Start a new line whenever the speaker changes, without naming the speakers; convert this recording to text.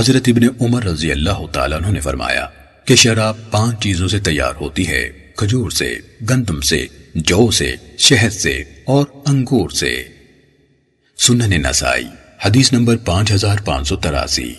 حضرت ابن عمر رضی اللہ تعالیٰ عنہ نے فرمایا کہ شراب پانچ چیزوں سے تیار ہوتی ہے، کھجور سے، گندم سے، جو سے، شہد سے اور انگور سے۔ سنن نسائی، حدیث نمبر پانچ ہزار پانچ سو تراسی۔